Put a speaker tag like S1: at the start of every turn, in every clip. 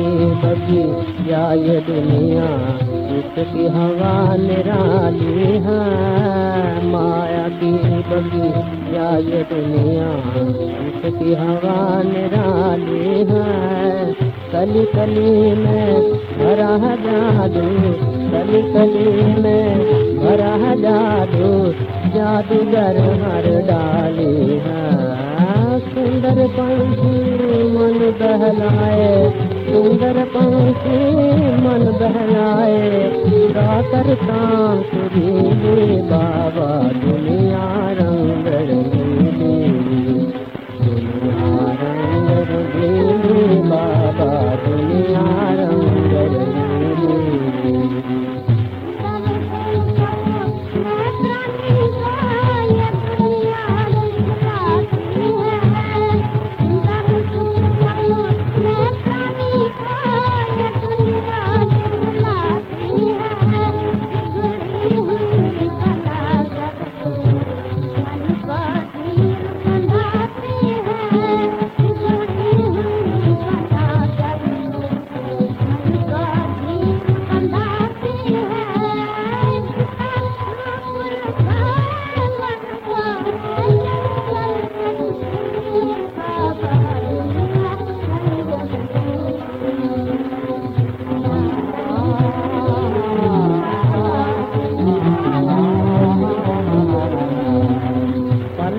S1: की या ये दुनिया इसकी हवा निराली है माया की बगी या ये दुनिया इसकी हवा निराली है कली कली में भरा जादू कली कली में भरा जादू जादूगर हर डाली है सुंदर पंछी मन बहलाए। सुंदर पंखे मन बहलाए गाकर सुरीली बाबा दुनिया रंग।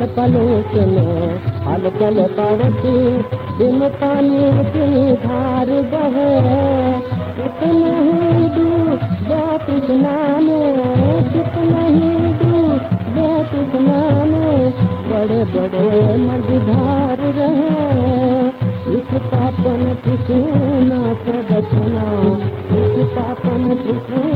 S1: पल पल सुनो, हल चल पड़ती दिन पानी की धार बहे। कितने ही दूर, बहुत स्नाने कितने ही दूर, बहुत स्नाने बड़े बड़े मझधार रहे। इस पापन किसी ना से इस पापन किसी